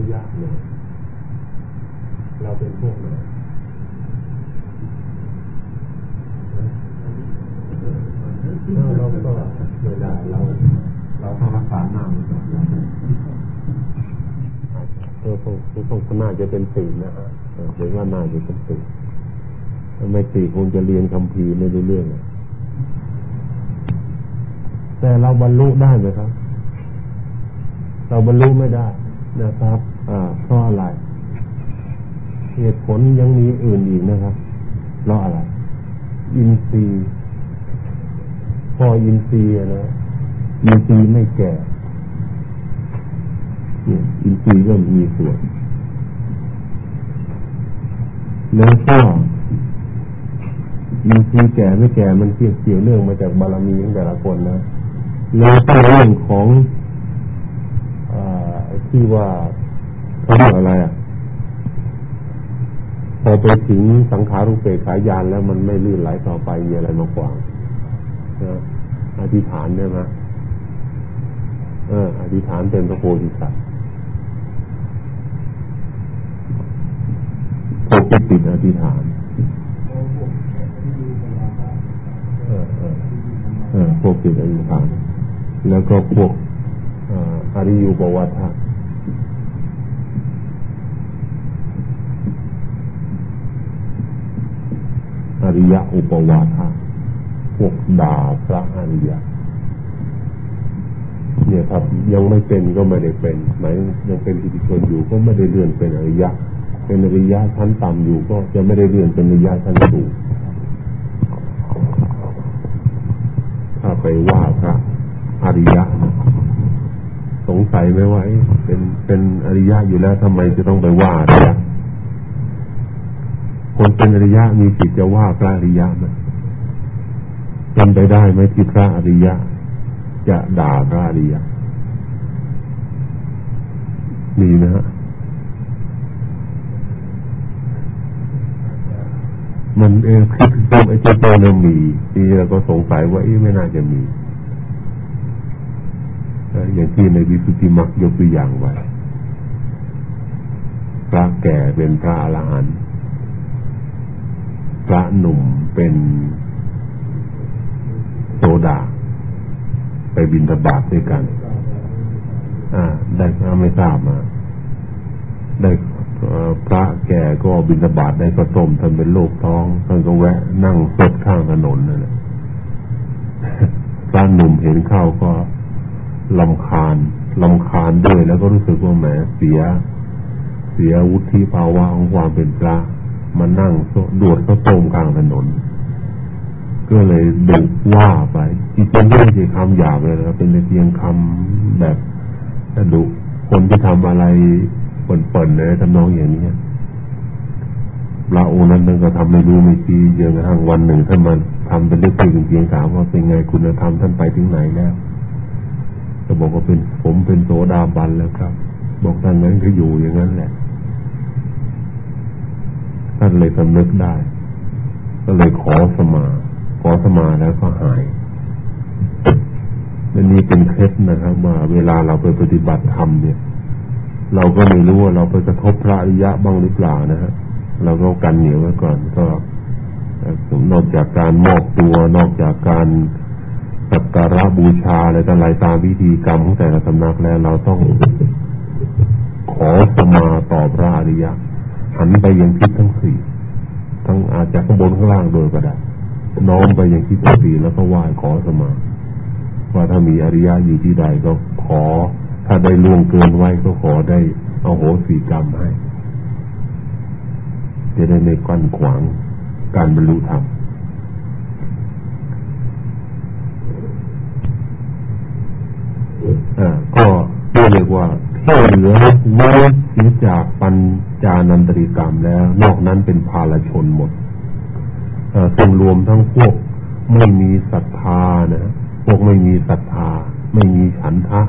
รู้ยากเลยเราเป็นพวกไหนเราก็ไม่ได้เรา เราต้องรักษาหน้ามันก่อนเออคงคงน่าจะเป็นสี่นะฮะเห็นว่าน่าจะเป็นสี่ถ้าไม่สี่คงจะเรียนคำพีไม่รู้เรื่องแต่เราบรรลุได้ไหมครับ เราบรรลุไม่ได้นะครับอ่า เพราะอะไร เหตุผลยังมีอื่นอีกนะครับ เพราะอะไร อินทรีย์พออินทรีย์นะอินทรีย์ไม่แก่เอินทรีย์ก็มีส่วน แล้วก็อินทรีย์แก่ไม่แก่มันเกี่ยวเกี่ยวเรื่องมาจากบารมีของแต่ละคนนะแล้วก็เรื่องของอที่ว่า เขาเรียกอะไรอะพอไปถึงสังขารุเปกขายานแล้วมันไม่ลื่นไหลต่อไปมีอะไรมากกว่านะอธิษฐานได้ไหมเอออธิษฐานเป็นพระโพธิสัตว์ปกติดอธิษฐานเออเออเออพวกติดอธิษฐาน แล้วก็พวกอริยุปวัตถะอ ริยะอุปวาทะพวกด่าพระอริยะเนี่ยครับยังไม่เป็นก็ไม่ได้เป็นหมายยังเป็นอิทธิชนอยู่ก็ไม่ได้เลื่อนเป็นอริยะ เป็นอริยะชั้นต่ำอยู่ก็จะไม่ได้เลื่อนเป็นอริยะชั้นสูงถ้าไปว่าพระอริยะสงสัยไหมว่าเป็นเป็นอริยะอยู่แล้วทำไมจะต้องไปว่าอริยะ เป็นอริยะมีสิทธิ์จะว่าพระอริยะไหมเป็นไปได้ไหมที่พระอริยะ จะด่าพระอริยะมีนะฮะมันเองคิดตรงไอ้เจ้าตัวนั้นมีทีเราก็สงสัยว่าอ้ไม่น่าจะมีอย่างที่ในวิสุทธิมักยกตัวอย่างไว้พระแก่เป็นพระอรหันต์ ระหนุ่มเป็นโซดา ไปบินทบาทด้วยกันอ่าได้ไม่ทราบมาได้พระแก่ก็บินทบาทได้ก็ต้มท่านเป็นโรคท้องท่านก็แวะนั่งสดข้างถนนนั่นแหละพระหนุ่มเห็นเข้าก็ลำคาญลำคาญด้วยแล้วก็รู้สึกว่าแหมเสีย เสียวุฒิภาวะของความเป็นพระ มานั่งดวดก็ต้มกลางถนน ก็เลยดุว่าไปที่เป็นไม่ใช่คำหยาบเลยนะเป็นเพียงคำแบบดุคนที่ทำอะไรเปิ่นๆเลยทำนองอย่างนี้พระองค์นั้นก็ทำไม่รู้ไม่ชี้จนกระทั่งวันหนึ่งท่านมาทำเป็นเรื่องจริงเพียงถามว่าเป็นไงคุณธรรมท่านไปถึงไหนแล้วก็บอกว่าเป็นผมเป็นโสดาบันแล้วครับ บอกท่านนั้นก็อยู่อย่างนั้นแหละ ท่านเลยสำนึกได้ ก็เลยขอสมา ขอสมาแล้วก็หายอันนี้เป็นเคล็ดนะครับว่าเวลาเราไปปฏิบัติธรรมเนี่ย เราก็ไม่รู้ว่าเราไปกระทบพระอริยะบ้างหรือเปล่านะฮะเราก็กันเหนียวไว้ก่อนก็นอกจากการมอบตัวนอกจากการสักการะบูชาอะไรต่างๆตามวิธีกรรมของแต่ละสำนักแล้วเราต้องขอสมาต่อพระอริยะ หันไปยังทิศทั้งสี่ทั้งอาจจะข้างบนข้างล่างโดยก็ได้น้อมไปยังทิศทั้งสี่แล้วก็ไหว้ขอสมาว่าถ้ามีอริยะอยู่ที่ใดก็ขอ ถ้าได้ล่วงเกินไว้ก็ขอได้เอาโหสีกรรมให้จะได้ไม่กั้นขวางการบรรลุธรรมอ่าก็เรียกว่า ที่เหลือเว้นเสียจากปัญจานันตริกรรมแล้ว นอกนั้นเป็นภาลชนหมดซึ่งรวมทั้งพวกไม่มีศรัทธานะพวกไม่มีศรัทธา ไม่มีฉันทะ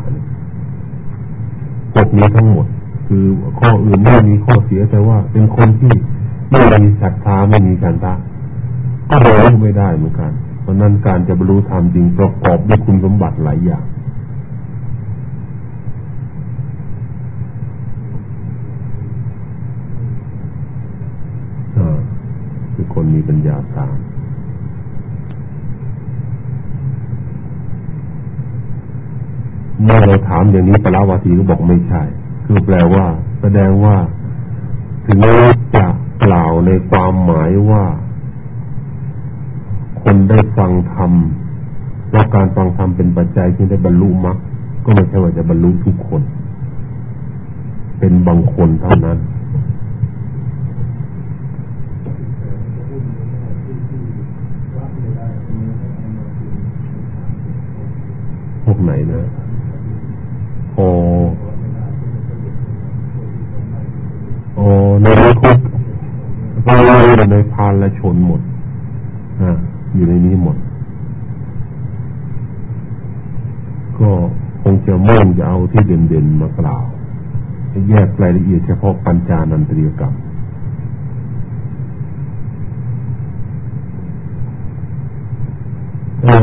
พวกนี้ทั้งหมด คือข้ออื่นไม่มีข้อเสียแต่ว่า เป็นคนที่ไม่มีศรัทธาไม่มีฉันทะก็รู้ไม่ได้เหมือนกัน เพราะนั้นการจะบรรลุธรรมจริงประกอบด้วยคุณสมบัติหลายอย่าง คน มีปัญญาตามเมื่อเราถามอย่างนี้ปราวาทีก็บอกไม่ใช่ คือแปลว่า แสดงว่า ถึงแม้จะกล่าวในความหมายว่า คนได้ฟังธรรมว่าการฟังธรรมเป็นปัจจัยที่ได้บรรลุมรรคก็ไม่ใช่ว่าจะบรรลุทุกคน เป็นบางคนเท่านั้นพวก ไหนนะโอโอในคุกก็อยู่ในพานและชนหมดอ่าอยู่ในนี้หมด ก็คงจะมุ่งจะเอาที่เด่นๆมากล่าวแยกรายละเอียดเฉพาะปัญจานันตรียกรรม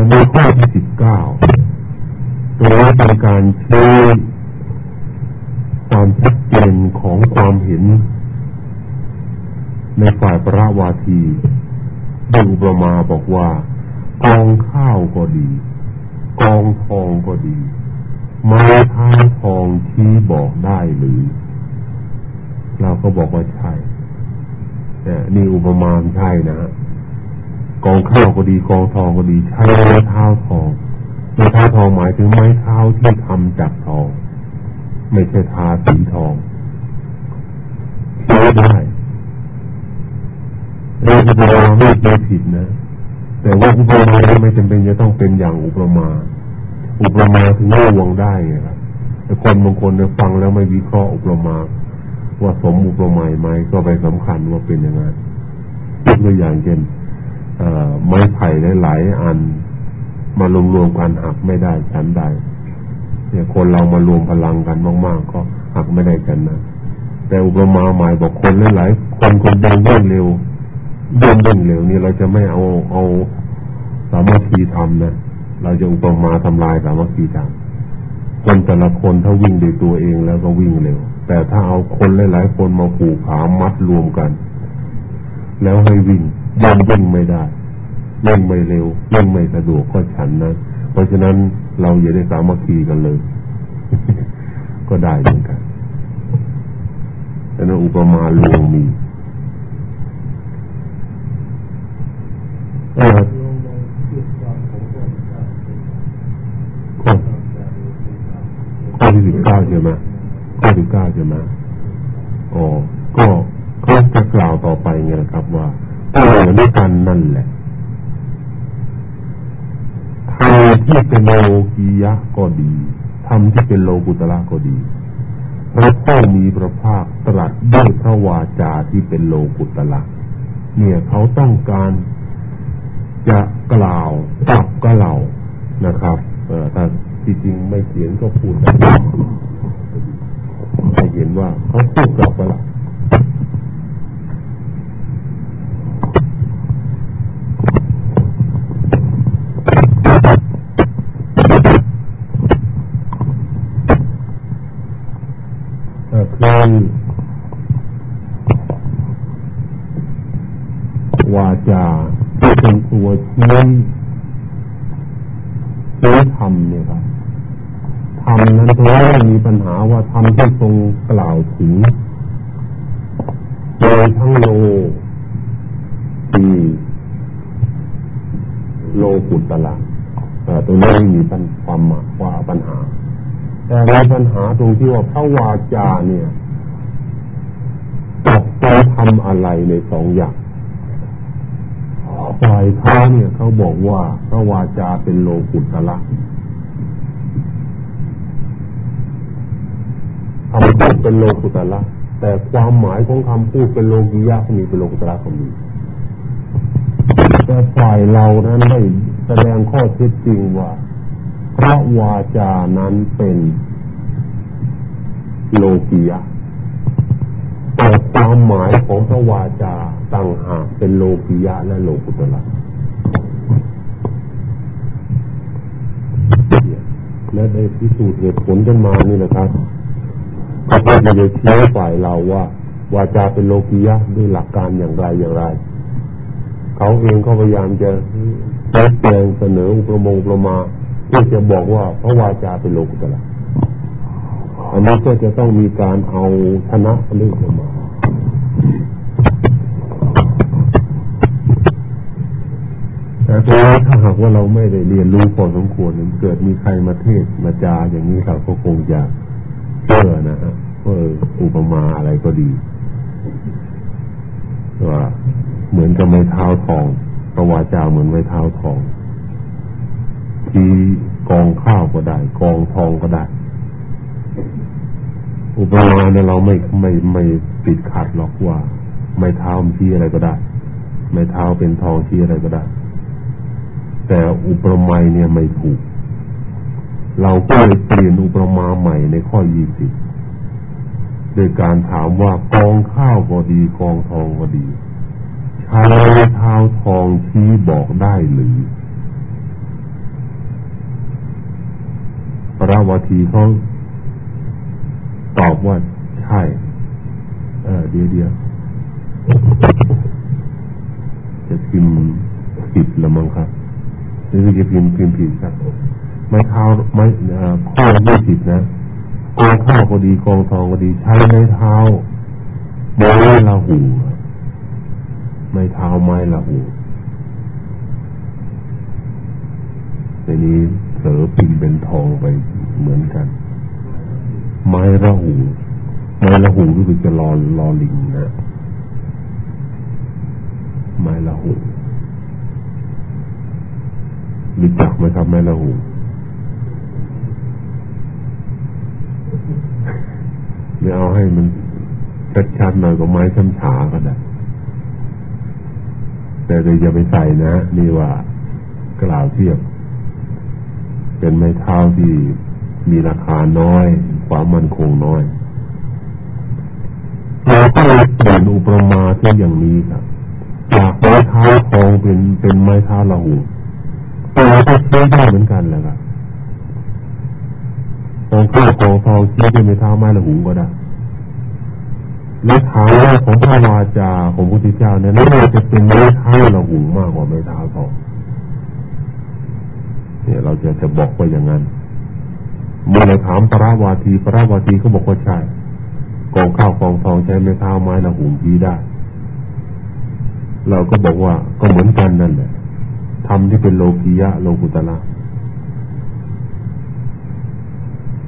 ในข้อที่ ตัวนี้เป็นการชี้ความชัดเจนของความเห็น ในฝ่ายพระวาทีดึงประมาบอกว่า กองข้าวก็ดี กองทองก็ดีไม้ท้าทองชี้บอกได้หรือ เราก็บอกว่าใช่แต่นี่อุปมาใช่นะ กองข้าวก็ดี กองทองก็ดี ใช้ไม้เท้าทอง ไม้เท้าทองหมายถึงไม้เท้าที่ทำจากทอง ไม่ใช่ทาสีทองชี้ได้เราอุปมาไม่ได้ผิดนะ แต่ว่าอุปมาไม่จำเป็นจะต้องเป็นอย่างอุปมา อุปมาถึงลวงได้ไงครับแต่คนบางคนเนี่ยฟังแล้วไม่วิเคราะห์อุปมา ว่าสมอุปมาไหมก็ไปสำคัญว่าเป็นยังไงยกตัวอย่างเช่นไม้ไผ่หลายๆอัน มารวมๆกันหักไม่ได้ฉันใดเนี่ยคนเรามารวมพลังกันมากๆ ก็หักไม่ได้กันนะแต่อุปมาหมายบอกคนหลายๆคนคนเดินเดินเร็วเดินเดินเร็วนี่เราจะไม่เอาเอาสามัคคีทำนะเราจะอุปมาทำลายสามัคคีทำคนแต่ละคนถ้าวิ่งด้วยตัวเองแล้วก็วิ่งเร็ว แต่ถ้าเอาคนหลายๆคนมาผูกขามัดรวมกัน แล้วให้วิ่งยังวิ่งไม่ได้ วิ่งไม่เร็ววิ่งไม่สะดวกก็ฉันนะ เพราะฉะนั้นเราอย่าได้สามัคคีกันเลย ก็ได้เหมือนกันแต่นั้นอุปมาลวงมีข้อข้อที่สิบเก้าใช่ไหมข้อที่เก้าใช่ไหมอ๋อก็เขาจะกล่าวต่อไปไงนะครับว่าถ้าเหมือนกันนั่นแหละ ทำที่เป็นโลกียะก็ดีทำที่เป็นโลกุตระก็ดีพระพ่อมีพระภาคตรัสด้วยพระวาจาที่เป็นโลกุตระเนี่ยเขาต้องการจะกล่าวกลับก็เล่านะครับ เออถ้าที่จริงไม่เขียนก็พูดกันให้เห็นว่าเขาพูดกลับก็เล่าคือวาจาเป็น ตัวชี้ชี้ธรรมเนี่ยครับธรรมนั้นเพราะมีปัญหาว่าธรรมที่ทรงกล่าวถึงโดยทั้งโลทีโลกุตละแต่ตรงนี้มีปัญความหมายว่าปัญหา แต่มีปัญหาตรงที่ว่าพระวาจาเนี่ยจับไปทำอะไรในสองอย่าง ฝ่ายเขาเนี่ยเขาบอกว่าพระวาจาเป็นโลกุตละคำพูดเป็นโลกุตละแต่ความหมายของคำพูดเป็นโลกิยะก็มีเป็นโลกุตละก็มีแต่ฝ่ายเรานั้นได้แสดงข้อเท็จจริงว่าพระวาจานั้นเป็นโลกิยะ ต่ความหมายของพระวาจาต่างหากเป็นโลกิยะและโลกุตละและได้พิสูจน์เหตุผลกันมานี่นะครับพระพุทธเจ้าชี้ฝ่ายเราว่า วาจาเป็นโลกิยะด้วยหลักการอย่างไรอย่างไร เขาเองก็พยายามจะแสดงเสนออุปมงประมาเพื่อจะบอกว่าพระวาจาเป็นโลกุตละ อันนี้ก็จะต้องมีการเอาชนะเรื่องมาแต่ถ้าหากว่าเราไม่ได้เรียนรู้พอสมควรเกิดมีใครมาเทศมาจาอย่างนี้เราก็คงจะเชื่อนะฮะว่าอุปมาอะไรก็ดีว่าเหมือนกับไม้เท้าทองประวาจาเหมือนไม้เท้าทองที่กองข้าวก็ได้ กองทองก็ได้ อุปมาเนี่ยเราไม่ไม่ไม่ติดขัดหรอกว่า ไม้เท้าที่อะไรก็ได้ ไม้เท้าเป็นทองที่อะไรก็ได้ แต่อุปมาเนี่ยไม่ถูก เราก็เลยเปลี่ยนอุปมาใหม่ในข้อยี่สิบโดยการถามว่ากองข้าวก็ดีกองทองก็ดีใช้เท้าทองชี้บอกได้หรือพระวทีเขา ตอบว่าใช่ เออเดียวเดียวจะพิมพ์ผิดละมั้งครับหรือจะพิมพ์พิมพ์ผิดครับไม่เท้าไม่ข้อไม่ผิดนะกองข้าวก็ดีกองทองก็ดีใช้ไม้เท้าไม้ละหูไม้เท้าไม้ละหูในนี้เสือพิมพ์เป็นทองไปเหมือนกัน ไม้ละหู ไม้ละหูก็คือจะรอรอลิงนะไม้ละหูรู้จักไหมครับไม้ละหูหรือเอาให้มันชัดๆหน่อยก็ไม้ช้ำฉาก็ได้แต่เดี๋ยวอย่าไปใส่นะ นี่ว่ากล่าวเทียบ เป็นไม้เท้าที่มีราคาน้อย ความมั่นคงน้อยเราก็เลยเปลี่ยนอุปมาที่อย่างนี้ครับจากไม้เท้าทองเป็นเป็นไม้เท้าละหูตัวก็ใช้ได้เหมือนกันแหละครับกองข้าวกองทองชี้เป็นไม้เท้าไม้ละหูก็ได้และเท้าของพระวาจาของพระพุทธเจ้าเนี่ยน่าจะเป็นไม้เท้าละหูมากกว่าไม้เท้าทองเนี่ยเราจะจะบอกว่าอย่างนั้นเมื่อเรา ถามพระวาทีพระวาทีเขาบอกว่าใช่กองข้าวกองทองใช้ไม้เท้าไม้ละหูชี้ได้ เราก็บอกว่าก็เหมือนกันนั่นแหละทำที่เป็นโลกียะโลกุตละ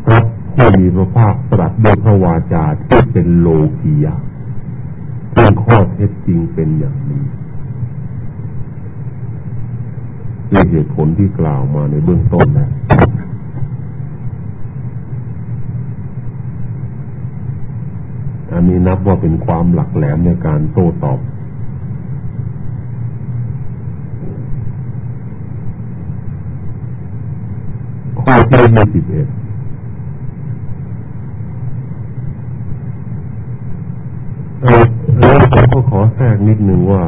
พระผู้มีพระภาคตรัสด้วยพระวาจาที่เป็นโลกียะซึ่งข้อเท็จจริงเป็นอย่างนี้ด้วยเหตุผลที่กล่าวมาในเบื้องต้นแล้ว อันนี้นับว่าเป็นความหลักแหลมในการโต้ตอบ ข้อที่ยี่สิบเอ็ดแล้วผมก็ขอแทรกนิดนึงว่า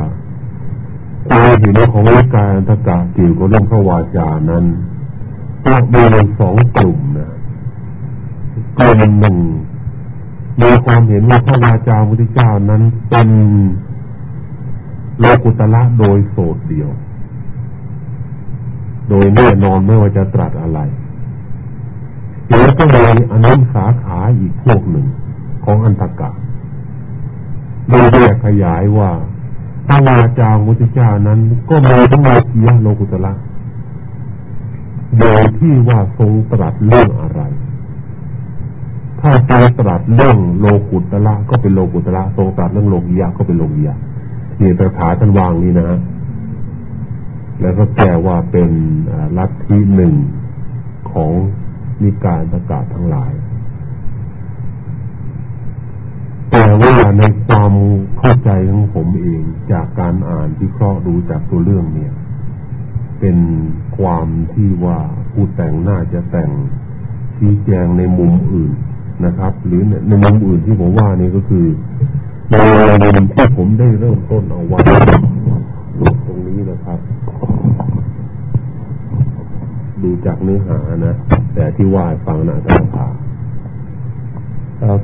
ความเห็นของวิการตะกาเกี่ยวกับเรื่องพระวาจานั้นก็มีสองกลุ่มนะกลุ่มหนึ่ง มีความเห็นว่าพระวาจาพุทธเจ้านั้นเป็นโลกุตละโดยโสดเดียว โดยแน่นอนไม่ว่าจะตรัสอะไรแล้วก็มีอนุสาขาอีกพวกหนึ่งของอันตกะโดยแยกขยายว่าพระวาจาพุทธเจ้านั้น ก็มีทั้งโลกียโลกุตละโดยที่ว่าทรงตรัสเรื่องอะไร ถ้าทรงตรัสเรื่องโลกุตละก็เป็นโลกุตละทรงตรัสเรื่องโลกียะก็เป็นโลกียะนี่ตถาท่านวางนี้นะแล้วก็แก้ว่าเป็นลัทธิหนึ่งของนิกายประกาศทั้งหลาย แต่ว่าในความเข้าใจของผมเองจากการอ่านที่เคราะห์ดูจากตัวเรื่องเนี่ย เป็นความที่ว่าผู้แต่งน่าจะแต่งชี้แจงในมุมอื่น นะครับ หรือในมุมอื่นที่ผมว่านี่ก็คือในมุมที่ผมได้เริ่มต้นเอาไว้ตรงนี้นะครับ ดูจากเนื้อหานะ แต่ที่ว่าฟังหนะท่านผา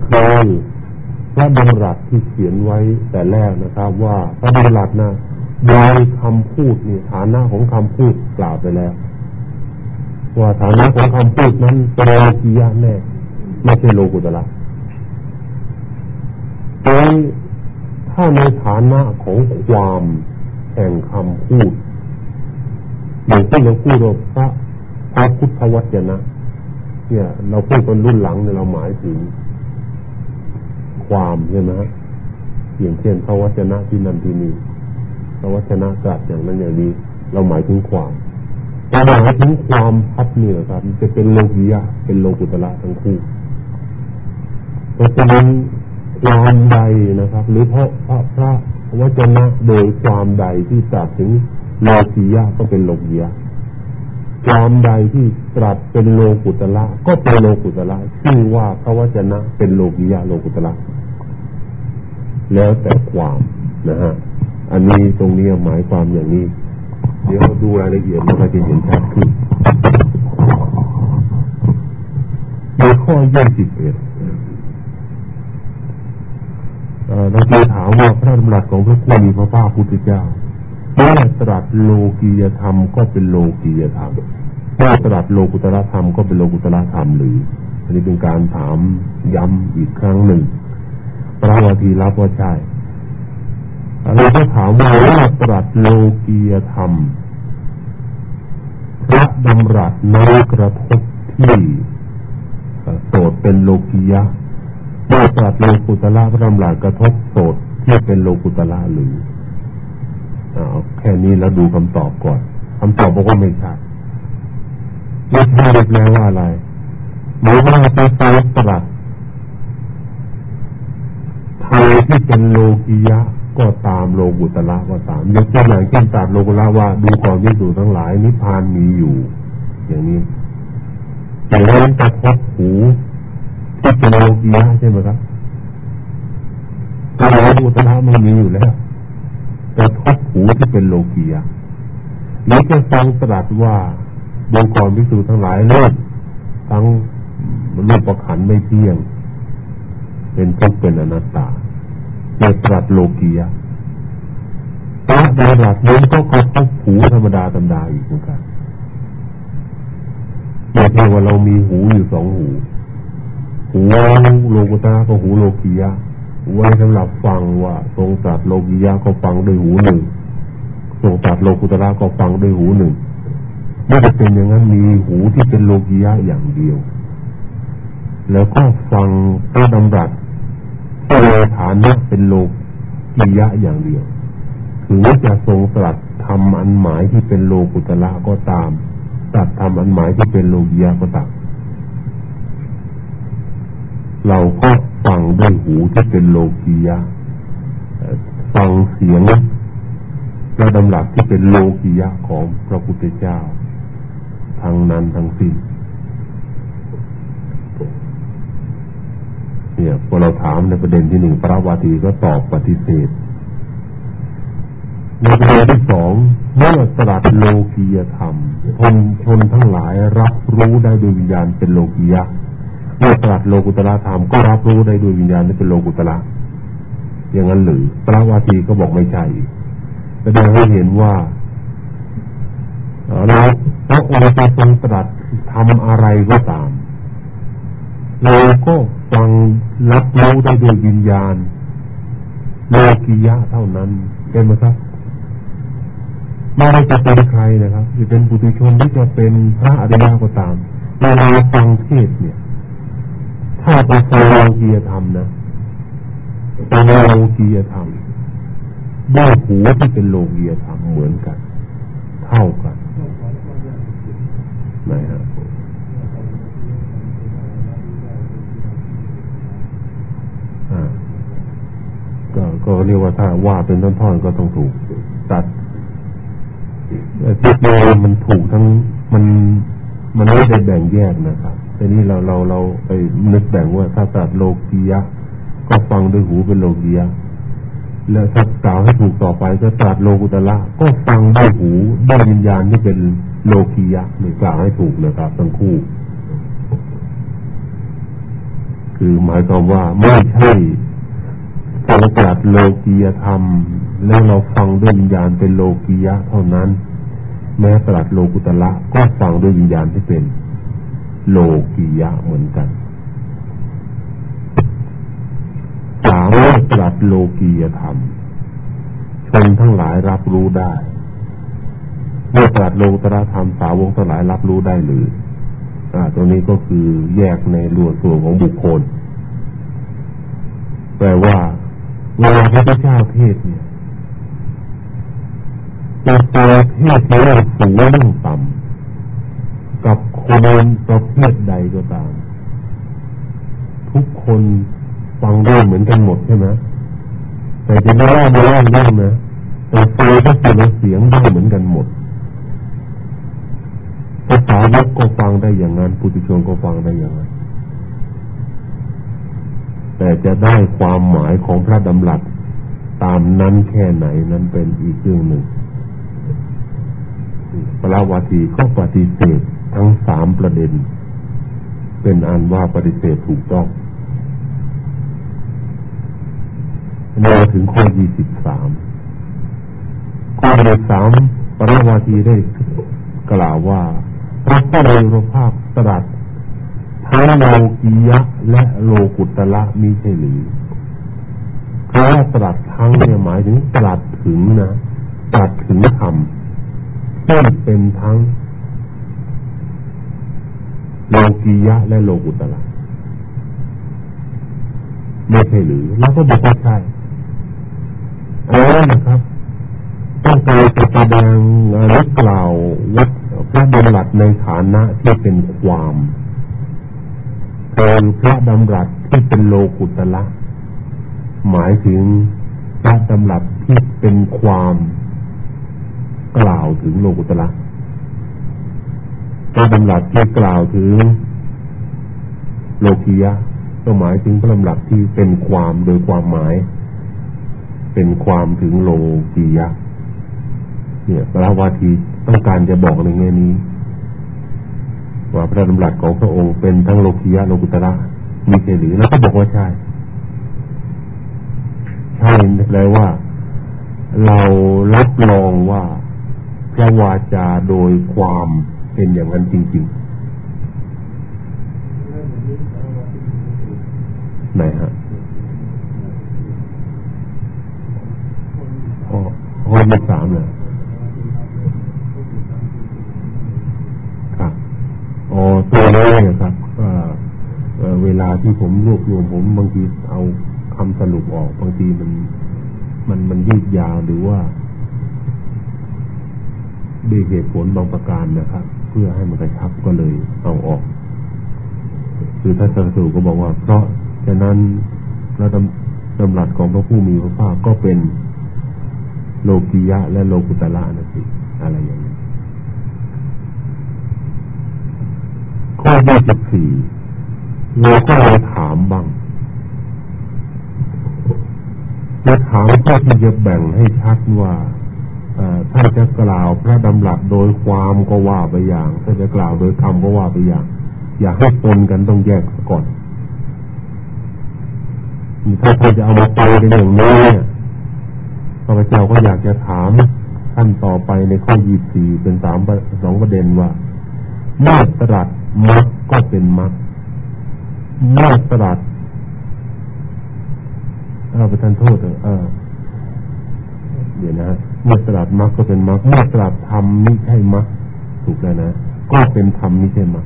คือพระดำรัสที่เขียนไว้แต่แรกนะครับ ว่าพระดำรัสนะโดยคำพูดนี่ฐานะของคำพูดกล่าวไปแล้วว่าฐานะของคำพูดนั้นเป็นโลกียะแน่ ไม่ใช่โลกุตละโดยถ้าในฐานะของความแห่งคำพูดอย่างที่เราพูดว่าพระพระพุทธวจนะ เนี่ย เราพูดคนรุ่นหลังเนี่ยเราหมายถึง ความใช่ไหมอย่างเช่นพระวจนะที่นั่นที่นี่พระวจนะกัดอย่างนั้นอย่างนี้ เราหมายถึงความแต่หมายถึงความพับเนี่ยครับจะเป็นโลกียะเป็นโลกุตละทั้งคู่ เพราะฉะนั้นความใดนะครับ หรือเพราะพระพระวจนะโดยความใดที่ตรัสถึงโลกียะก็เป็นโลกียะความใดที่ตรัสเป็นโลกุตละก็เป็นโลกุตละชื่อว่าพระวจนะเป็นโลกียะโลกุตละแล้วแต่ความนะฮะอันนี้ตรงนี้หมายความอย่างนี้ เดี๋ยวดูรายละเอียดมันก็จะเห็นชัดขึ้นในข้อยี่สิบเอ็ด เราจะถามว่าพระดำรัสของพระคุณมีพระภาคพุทธเจ้าเมื่อตรัสโลกียธรรมก็เป็นโลกียธรรมเมื่อตรัสโลกุตระธรรมก็เป็นโลกุตระธรรมหรือ อันนี้เป็นการถามย้ำอีกครั้งหนึ่ง พระวทีรับว่าใช่เราก็ถามว่าว่ตรัสโลกียธรรมพระดำรัสในกระทบที่โสดเป็นโลกียะ เมื่อตรัสโลกุตละพระดำรัสกระทบโสดที่เป็นโลกุตละหรือเอาแค่นี้แล้วดูคำตอบก่อนคำตอบบอกว่าไม่ใช่ไม่ใช่แปลว่าอะไรหมายว่าไปตามตรัสทางที่เป็นโลกียะก็ตามโลกุตละก็ตามยกตัวอย่างเช่นตัดโลกุตละว่าดูความวิสูทั้งหลายนิพพานมีอยู่ อย่างนี้อย่างนั้นกระทบหู ที่เป็นโลกียะใช่ไหมครับตามโลกุตละมันมีอยู่แล้วกระทบหูที่เป็นโลกียะนี้จะฟังตรัสว่าดูความวิสูทั้งหลายเรื่องทั้งรูปประขันไม่เที่ยง เป็นทุกข์เป็นอนัตตาในตรัสโลกียะตรัสในหลักนี้ก็กระทบหูธรรมดาธรรมดาอีกเหมือนกันไม่ใช่ว่าเรามีหูอยู่สองหู หูโลกุตระก็หูโลกียะไว้สำหรับฟังว่าทรงตรัสโลกียะก็ฟังด้วยหูหนึ่งทรงตรัสโลกุตระก็ฟังด้วยหูหนึ่งไม่ได้เป็นอย่างนั้นมีหูที่เป็นโลกียะอย่างเดียว แล้วก็ฟังพระดำรัสที่ในฐานะเป็นโลกียะอย่างเดียวถึงจะทรงตรัสทำอันหมายที่เป็นโลกุตละก็ตามตรัสทำอันหมายที่เป็นโลกียะก็ตาม เราก็ฟังด้วยหูที่เป็นโลกียะฟังเสียงระดำหลักที่เป็นโลกียะของพระพุทธเจ้า ทางนั้นทั้งสิ้นเนี่ยพอเราถามในประเด็นที่หนึ่งพระวาทีก็ตอบปฏิเสธในประเด็นที่สองเมื่อสลัดโลกียธรรมชนชนทั้งหลายรับรู้ได้โดยวิญญาณเป็นโลกียะ เมื่อสลัดโลกุตละธรรมก็รับรู้ได้โดยวิญญาณที่เป็นโลกุตละอย่างนั้นหรือพระวาทีก็บอกไม่ใช่แสดงให้เห็นว่าเราพระองค์จะทรงตรัสทำอะไรก็ตาม เราก็ฟังรับรู้ได้ด้วยวิญญาณโลกิยะเท่านั้นเป็นไหมครับไม่ได้จะเป็นใครนะครับจะเป็นบุตรชนที่จะเป็นพระอริยะก็ตามเวลาฟังเทศเนี่ย ถ้าไปฟังโลกียธรรมนะฟังโลกียธรรมด้วยหูที่เป็นโลกียธรรมเหมือนกัน เท่ากันไหนฮะก็ก็เรียกว่าถ้าว่าเป็นท่อนๆก็ต้องถูก ตัดจิตโดมันถูกทั้งมันมันไม่ได้แบ่งแยกนะครับ แต่นี้เราเราเราไปนึกแบ่งว่าถ้าตัดโลกียะ ก็ฟังด้วยหูเป็นโลกียะ แล้วถ้ากล่าวให้ถูกต่อไปก็ตัดโลกุตละก็ฟังด้วยหูด้วยวิญญาณที่เป็นโลกียะหรือกล่าวให้ถูกนะครับทั้งคู่ คือหมายความว่าไม่ใช่ฟังตรัสโลกียธรรม แล้วเราฟังด้วยวิญญาณเป็นโลกียะเท่านั้น แม้ตรัสโลกุตละก็ฟังด้วยวิญญาณที่เป็น โลกียะเหมือนกันสามารถตรัสโลกียธรรมชนทั้งหลายรับรู้ได้เมื่อตรัสโลตระธรรมสาวงทั้งหลายรับรู้ได้หรืออ่าตรงนี้ก็คือแยกในรวดส่วนของบุคคลแปลว่าเวลาพระพุทธเจ้าเทศเนี่ยตัวเทศเรื่องสูงเรื่องต่ำ กับคนประเภทใดก็ตาม ทุกคนฟังด้เหมือนกันหมดใช่ไหมแต่จะไม่ว่าไม่ว่าเรื่องนะแต่ฟังก็เป็นเสียงได้เหมือนกันหมดภาษาวกก็ฟังได้อย่างนั้นปุถุชนก็ฟังได้อย่างนั้นแต่จะได้ความหมายของพระดำรัสตามนั้นแค่ไหนนั้นเป็นอีกเรื่องหนึ่งปราวาทีก็ปฏิเสธ ทั้งสามประเด็น เป็นอันว่าปฏิเสธถูกต้องมาถึงข้อยี่สิบสามข้อที่สามปราวาทีได้กล่าวว่าพระพุทธภาพตรัสทั้งโลกียะและโลกุตละมีใช่หรือเพระว่าตรัสทั้งเนี่ยหมายถึงตรัสถึงนะตรัสถึงธรรมที่เป็นทั้ง โลกียะและโลกุตละไม่ใช่หรือแล้วก็บอกว่าใช่เอาละนะครับต้องการจะแสดงหรือกล่าววัดพระดำรัสในฐานะที่เป็นความเป็นพระดำรัสที่เป็นโลกุตละ หมายถึงพระดำรัสที่เป็นความ กล่าวถึงโลกุตละ พระดำรัสที่กล่าวถึงโลกียะก็หมายถึงพระดำรัสที่เป็นความโดยความหมาย เป็นความถึงโลกียะเนี่ยพระวาทีต้องการจะบอกในแง่นี้ ว่าพระดำรัสของพระองค์เป็นทั้งโลกียะโลกุตระมีใช่หรือแล้วก็บอกว่าใช่ใช่แปลว่า เรารับรองว่าพระวาจาโดยความ เป็นอย่างนั้นจริงๆไหนฮะอ๋อข้อที่สามเลยอ๋อตัวนี้นะครับเวลาที่ผมรวบรวมผมบางทีเอาคำสรุปออก บางทีมัน มันมันยืดยาวหรือว่า ด้วยเหตุผลบางประการนะครับ เพื่อให้มันกระชับก็เลยเอาออก คือถ้าสรุปก็บอกว่า เพราะฉะนั้นพระดำดำรัสของพระผู้มีพระภาคก็เป็นโลกิยะ และโลกุตละนะสิอะไรอย่างนี้ข้อที่สิบสี่เราก็เลยถามบ้างจะถามเพื่อที่จะแบ่งให้ชัดว่า ถ้าจะกล่าวพระดำรัสโดยความก็ว่าไปอย่าง ถ้าจะกล่าวโดยคำก็ว่าไปอย่าง อย่าให้ปนกันต้องแยกก่อนถ้าคุณจะเอามาไปในอย่างนี้เนี่ยพระเจ้าก็อยากจะถามท่านต่อไปในข้อยี่สี่เป็นสามสองประเด็นว่าเมาตรัสมักก็เป็นมักมาตรัสเอาไปทันโทษเออ เดี๋ยวนะมาตรัสมักก็เป็นมักมาตรัสธรรมนี่ใช่มักถูกแล้วนะก็เป็นธรรมนี่ใช่มัก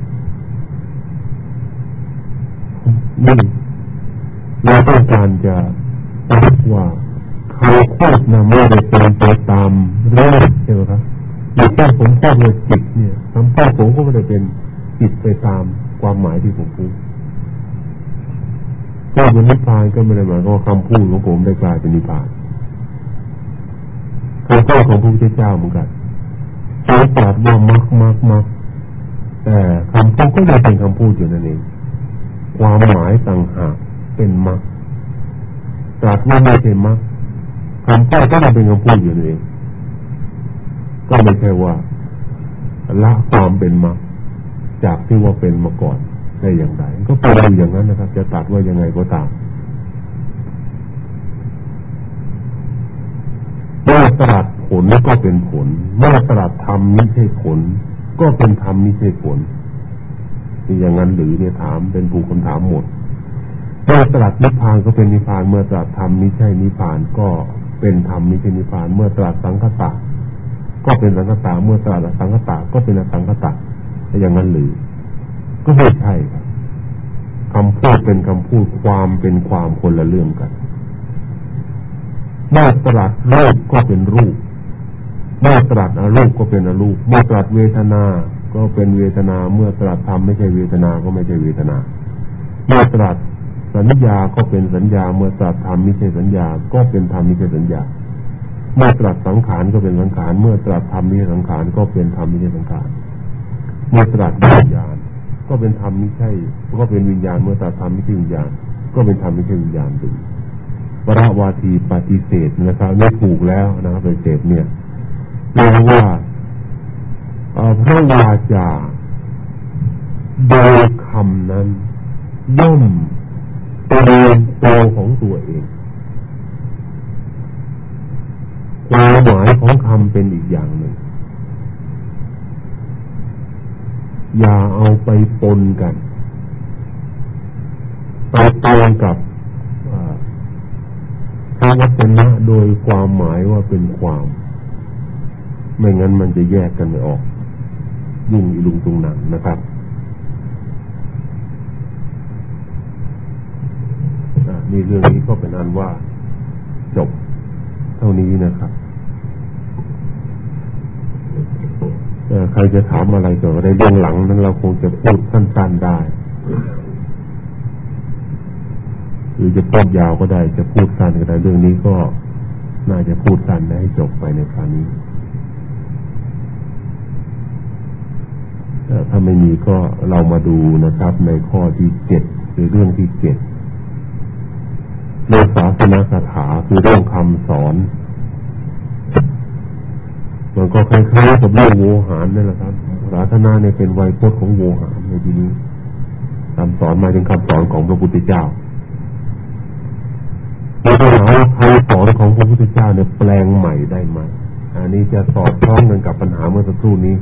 นี่เราต้องการจะบอกว่าเขาพูดนะไม่ได้เป็นไปตามเรื่องใช่ไหมครับอย่างเช่นผมพูดเลยจิตเนี่ยคำพูดผมก็ไม่ได้เป็นจิตไปตามความหมายที่ผมพูดพูดเป็นนิพพานก็ไม่ได้หมายว่าคำพูดของผมได้กลายเป็นนิพพาน คำพูดของพระพุทธเจ้าเหมือนกันใช้ตรัสว่ามักมักมักแต่คำพูดก็ยังเป็นคำพูดอยู่นั่นเอง ความหมายต่างหากเป็นมักตรัสว่าไม่ใช่มักคำพูดก็ยังเป็นคำพูดอยู่นั่นเอง ก็ไม่ใช่ว่าละความเป็นมาจากที่ว่าเป็นมาก่อนได้อย่างไร ก็เป็นอย่างนั้นนะครับ จะตัดว่ายังไงก็ตาม มื่อตรัสผลก็เป็นผลเมื่อตรัสธรรมไม่ใช่ผล ก็เป็นธรรมไม่ใช่ผลนี่อย่างนั้นหรือเนี่ยถามเป็นผู้คนถามหมดเมื่อตรัสนิพพานก็เป็นนิพพาน เมื่อตรัสธรรมไม่ใช่นิพพานก็เป็นธรรมไม่ใช่นิพพาน เมื่อตรัสสังคตะ ก็เป็นสังคตะ เมื่อตรัสสังคตะก็เป็นสังคตะอย่างนั้นหรือ ก็ไม่ใช่ครับคำพูดเป็นคำพูดความเป็นความคนละเรื่องกัน มื่อตรัสรูปก็เป็นรูปเมื่อตรัสอรูปก็เป็นอรูปเมื่อตรัสเวทนา ก็เป็นเวทนา เมื่อตรัสธรรมไม่ใช่เวทนา ก็ไม่ใช่เวทนาเมื่อตรัสสัญญาก็เป็นสัญญา เมื่อตรัสธรรมไม่ใช่สัญญา ก็เป็นธรรมไม่ใช่สัญญาเมื่อตรัสสังขารก็เป็นสังขาร เมื่อตรัสธรรมไม่ใช่สังขาร ก็เป็นธรรมไม่ใช่สังขาร เมื่อตรัสวิญญาณ ก็เป็นธรรมไม่ใช่ ก็เป็นวิญญาณ เมื่อตรัสธรรมไม่ใช่วิญญาณ ก็เป็นธรรมไม่ใช่วิญญาณดึง ปราวาทีปฏิเสธนะครับไม่ถูกแล้วนะครับปฏิเสธเนี่ยแปลว่าพระวาจาโดยคำนั้น ย่อมเป็นตัวของตัวเองความหมายของคำเป็นอีกอย่างหนึ่ง อย่าเอาไปปนกัน ไปตรงกับ พระวจนะโดยความหมายว่าเป็นความ ไม่งั้นมันจะแยกกันไม่ออกยุ่งอีลุงตุงหนังนะครับนี่เรื่องนี้ก็เป็นอันว่า จบเท่านี้นะครับใครจะถามอะไรก็ได้เรื่องหลังนั้นเราคงจะพูดสั้นๆได้ หรือจะพูดยาวก็ได้ จะพูดสั้นก็ได้เรื่องนี้ก็น่าจะพูดสั้นได้ให้จบไปในคราวนี้ถ้าไม่มีก็เรามาดูนะครับ ในข้อที่เจ็ดคือเรื่องที่เจ็ดเรื่องศาสนาสถาคือเรื่องคำสอนมันก็คล้ายๆกับเรื่องโวหารนั่แหละครับศาสนาเนี่ยเป็นไวยพจน์ของโวหารในที่นี้คำสอนมาถึงคำสอนของพระพุทธเจ้า เราจะหาคำสอนของพระพุทธเจ้าเนี่ยแปลงใหม่ได้ไหมอันนี้จะสอดคล้องกันกับปัญหาเมื่อสักครู่นี้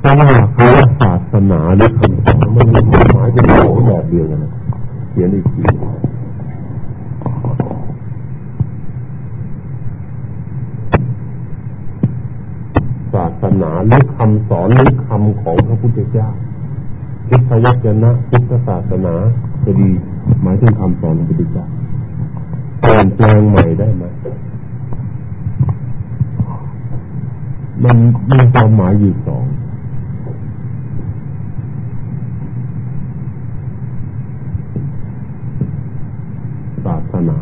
เพราะว่าคำว่าศาสนาหรือคำสอนมันมีความหมายเป็นสองแบบเดียวกันนะเขียนอีกทีศาสนาหรือคำสอนหรือคำของพระพุทธเจ้าพุทธวจนะพุทธศาสนาก็ดี มายถึงคำสอนของพระพุทธเจ้าเปลี่ยนแปลงใหม่ได้ไหมมันมีความหมายอยู่สองศาสนา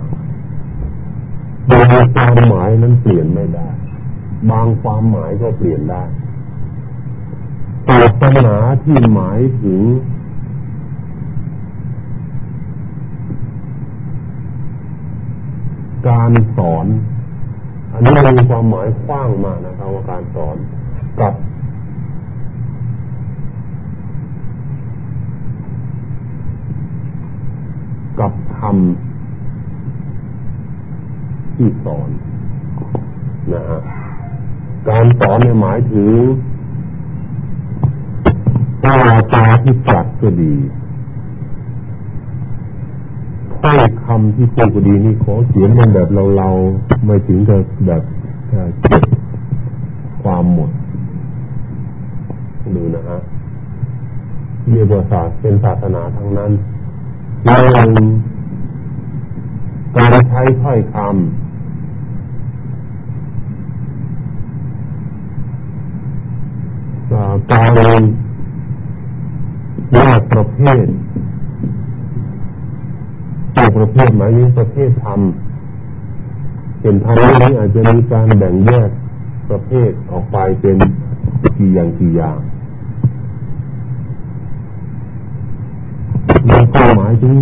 บางความหมายนั้นเปลี่ยนไม่ได้ บางความหมายก็เปลี่ยนได้ศาสนาที่หมายถึง การสอน อันนี้มีความหมายกว้างมากนะครับว่าการสอนกับ กับธรรมที่สอนนะฮะการสอนในหมายถึงตาตาที่ตรัสก็ดี ถ้อยคำที่พูดก็ดีนี่ขอเขียนมันแบบเราเราไม่ถึงกับแบบความหมด ดูนะฮะเรียกว่าศาสเป็นศาสนาทั้งนั้นเราการใช้ถ้อยคำการว่าประเภท ตัวประเภทหมายถึงประเภทธรรมเป็นธรรมนี้อาจจะมีการแบ่งแยกประเภทออกไปเป็นกี่อย่างกี่อย่างมันก็หมายถึง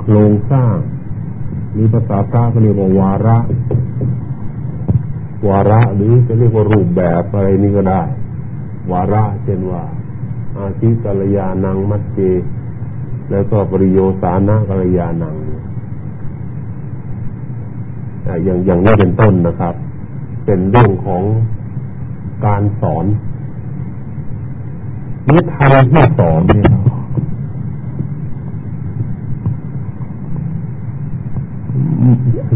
โครงสร้างหรือภาษาพระก็เรียกว่าวาระ วาระหรือจะเรียกว่ารูปแบบอะไรนี่ก็ได้ วาระเช่นว่า อาชิกัลยานังมัจเจ แล้วก็ปริโยสานะกัลยานังอย่างอย่างนี้เป็นต้นนะครับ เป็นเรื่องของการสอนนิทานที่สอนเนี่ย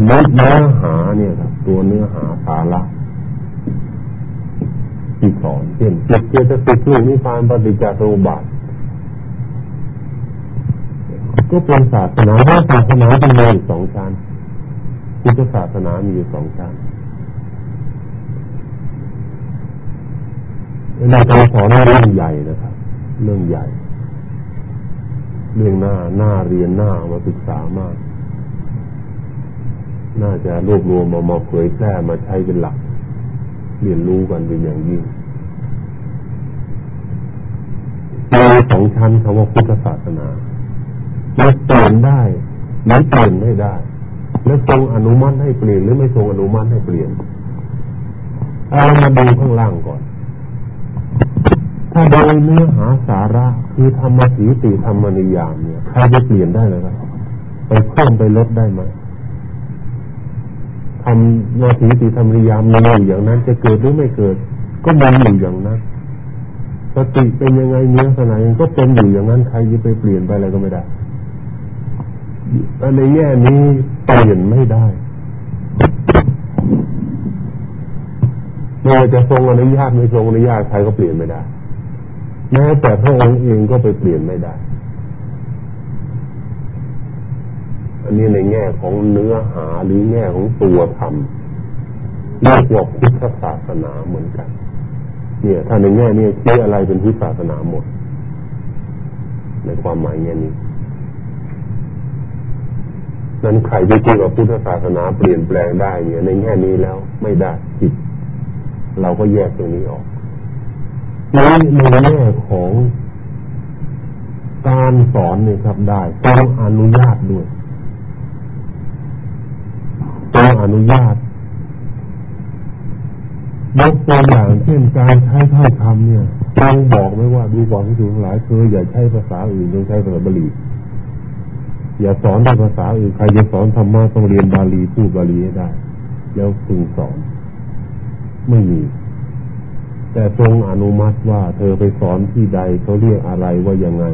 เนื้อหาเนี่ยครับ ตัวเนื้อหาสาระที่สอนเช่นจิตเจตสิกลูกนิพานปฏิจจสมุปบาท ก็เป็นศาสนาว่าศาสนาเป็นมีอยู่สองชั้นพุทธศาสนามีอยู่สองชั้นในการสอนเรื่องใหญ่นะครับ เรื่องใหญ่ เรื่องหน้าหน้าเรียนหน้ามาศึกษามาก น่าจะรวบรวมมามาเผยแพร่มาใช้เป็นหลัก เรียนรู้กันเป็นอย่างยิ่งมีสองชั้นคำว่าพุทธศาสนา มันเปลี่ยนได้หรือเปลี่ยนไม่ได้ แล้วทรงอนุมัติให้เปลี่ยนหรือไม่ทรงอนุมัติให้เปลี่ยนเอามาดูข้างล่างก่อน ถ้าโดยเนื้อหาสาระคือธรรมสีติธรรมนิยามเนี่ยใครจะเปลี่ยนได้เลยครับไปเพิ่มไปลดได้ไหมทำนาทีติธรรมนิยามมีอยู่อย่างนั้น จะเกิดหรือไม่เกิด ก็มีอยู่อย่างนั้นสติเป็นยังไงเนื้อสนายก็เป็นอยู่อย่างนั้นใครจะไปเปลี่ยนไปอะไรก็ไม่ได้ ในแง่นี้เปลี่ยนไม่ได้ไม่ว่าจะทรงอนุญาตไม่ทรงอนุญาตใครก็เปลี่ยนไม่ได้แม้แต่พระองค์เองก็ไปเปลี่ยนไม่ได้ อันนี้ในแง่ของเนื้อหาหรือแง่ของตัวธรรมเรียกว่าพุทธศาสนาเหมือนกัน เนี่ย ถ้าในแง่นี้เชื่ออะไรเป็นพุทธศาสนาหมด ในความหมายแง่นี้ นั้นใครที่คิดว่าพุทธศาสนาเปลี่ยนแปลงได้เนี่ยในแง่นี้แล้วไม่ได้ผิด เราก็แยกตรงนี้ออกในในแง่ของการสอนเนี่ยครับได้ต้องอนุญาตด้วยต้องอนุญาตยกตัวอย่างเช่นการใช้ถ้อยคำเนี่ยต้องบอกไว้ว่าดูบอกที่สูงหลายเธออย่าใช้ภาษาอื่นต้องใช้ภาษาบาลี อย่าสอนด้วยภาษาอื่นใครจะสอนธรรมะต้องเรียนบาลีพูดบาลีให้ได้ แล้วพึงสอน ไม่มี แต่ทรงอนุมัติว่า เธอไปสอนที่ใดเขาเรียกอะไรว่ายังไง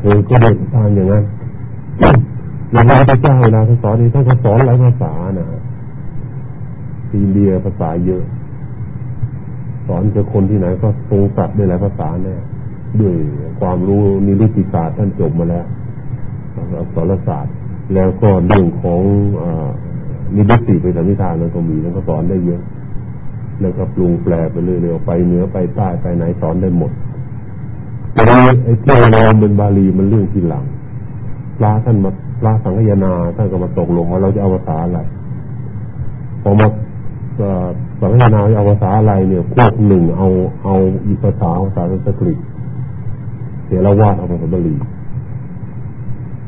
เธอก็เดินทางอย่างนั้นอย่างพระเจ้าเวลาท่านสอนนี่ท่านก็สอนหลายภาษานะทีเดียภาษาเยอะ สอนจะคนที่ไหนก็ทรงตัดด้หลายภาษาแน่ด้วยความรู้นิรุติศาสตร์ท่านจบมาแล้ว อักษรศาสตร์ แล้วก็เรื่องของอนิบุติไปสัมมิทานแล้วก็มีแล้วก็สอนได้เยอะ แล้วก็ปรุงแปลไปเรื่อยๆไปเหนือไปใต้ไปไหนสอนได้หมดแต่ไอ้ที่เราเป็นบาลีมันเรื่องที่หลังพระท่านมาพระสังฆยนาท่านก็มาตกลงว่าเราจะเอาภาษาอะไรพอมาสังฆยนาเอาภาษาอะไรเนี่ยพวกหนึ่งเอาเอาอีกภาษาภาษาสันสกฤตเสียละวาดเอาภาษาบาลี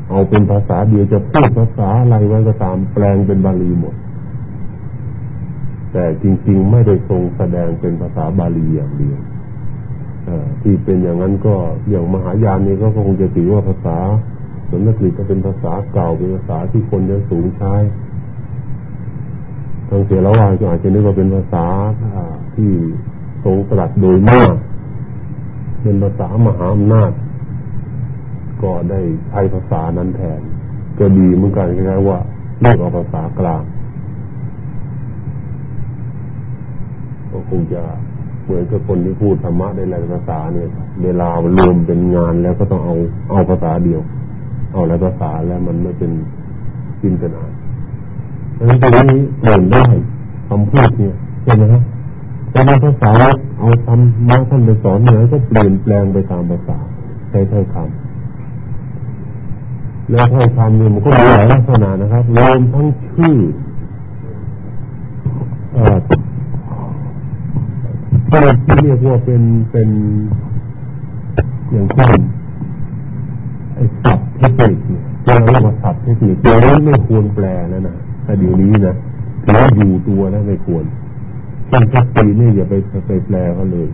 เอาเป็นภาษาเดียวจะพูดภาษาอะไรไว้ก็ตามแปลงเป็นบาลีหมด แต่จริง ๆ ไม่ได้ทรงแสดงเป็นภาษาบาลีอย่างเดียวที่เป็นอย่างนั้นก็อย่างมหายานนี้ก็คงจะถือว่าภาษาสนกฤษก็เป็นภาษาเก่าเป็นภาษาที่คนยังสูงใช้ทางเสียละวาก็อาจจะนึกว่าเป็นภาษาที่ทรงตรัสโดยมาก เป็นภาษามหาอำนาจ ก็ได้ใช้ภาษานั้นแทน ก็ดีเหมือนกันคล้ายๆว่าเลือกเอาภาษากลางก็คงจะเหมือนกับคนที่พูดธรรมะในหลายภาษาเนี่ย เวลารวมเป็นงานแล้วก็ต้องเอาเอาภาษาเดียว เอาหลายภาษาแล้วมันไม่เป็นจินตนาดังนั้นตรงนี้เปลี่ยนได้คำพูดเนี่ยใช่ไหมครับแต่ในภาษาเอาธรรมะท่านไปสอนเนี่ยก็เปลี่ยนแปลงไปตามภาษาใช้ถ้อยคำ แล้วถ้อยคำเนี่ยมันก็มีหลายลักษณะนะครับรวมทั้งชื่อก็ที่เรียกว่าเป็นเป็นอย่างเช่นไอ้ศัพท์เทคนิคเนี่ยเราเรียกว่าศัพท์เทคนิคตัวนี้ไม่ควรแปลแล้วนะแต่เดี๋ยวนี้นะถือว่าอยู่ตัวแล้วไม่ควรต้องทักตีนี่อย่าไปไปแปลเขาเลย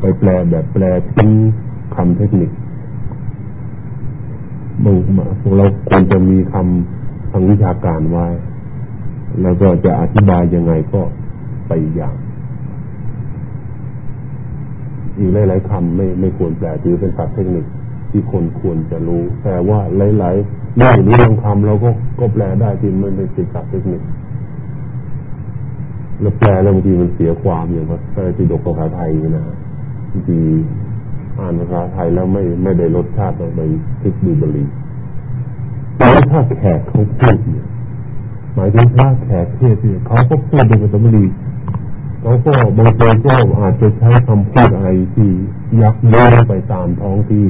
ไปแปลแบบแปลทิ้งคำเทคนิค เราควรจะมีคำทางวิชาการไว้ แล้วก็จะอธิบายยังไงก็ไปอย่าง อีกหลายๆคำไม่ไม่ควรแปลถือเป็นศัพท์เทคนิคที่คนควรจะรู้ แต่ว่าหลายๆเรื่องหรือบางคำเราก็ก็แปลได้ที่มันเป็นศัพท์เทคนิคแล้วแปลแล้วบางทีมันเสียความอย่างว่าพระติดกภาษาไทยนะบางที อ่านภาษาไทยแล้วไม่ไม่ได้รสชาติเราไปคิดดูบรีแต่ว่าถ้าแขกเขาพูดเนี่ยหมายถึงพระแขกเทศเนี่ยเขาก็พูดเป็นภาษาบาลีเขาก็บางคนก็อาจจะใช้คำพูดอะไรที่ยักเย้ไปตามท้องที่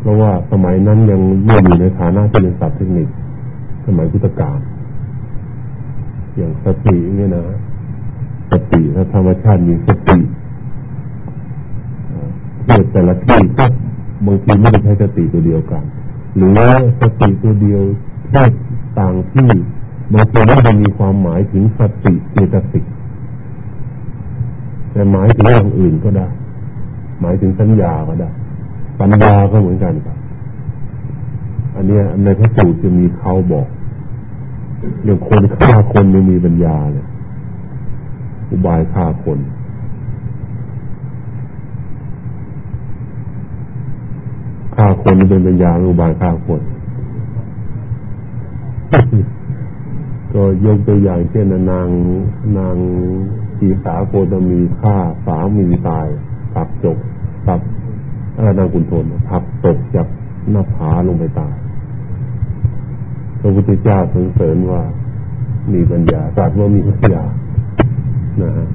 เพราะว่าสมัยนั้นยังไม่อยู่ในฐานะที่เป็นศัพท์เทคนิค สมัยพุทธกาลอย่างสติเนี่ยนะสติถ้าธรรมชาติมีสติ เกิดแต่ละที่ก็บางทีไม่ได้ใช้สติตัวเดียวกัน หรือว่าสติตัวเดียวแค่ต่างที่บางทีไม่ได้มีความหมายถึงสติเจตสิกแต่หมายถึงอย่างอื่นก็ได้ หมายถึงสัญญาก็ได้ปัญญาก็เหมือนกันครับอันนี้ในพระสูตรจะมีเขาบอกอย่างคนฆ่าคนไม่มีปัญญาเนี่ยอุบายฆ่าคน ฆ่าคนเป็นปัญญาอุบายฆ่าคนก็ยกตัวอย่างเช่นนางนางสีสาโคตมีฆ่าสามีตายตับจบตับนางคุณทนทับตกจากหน้าผาลงไปตายพระพุทธเจ้าสรรเสริญว่ามีปัญญาตรัสว่ามีปัญญานะฮะ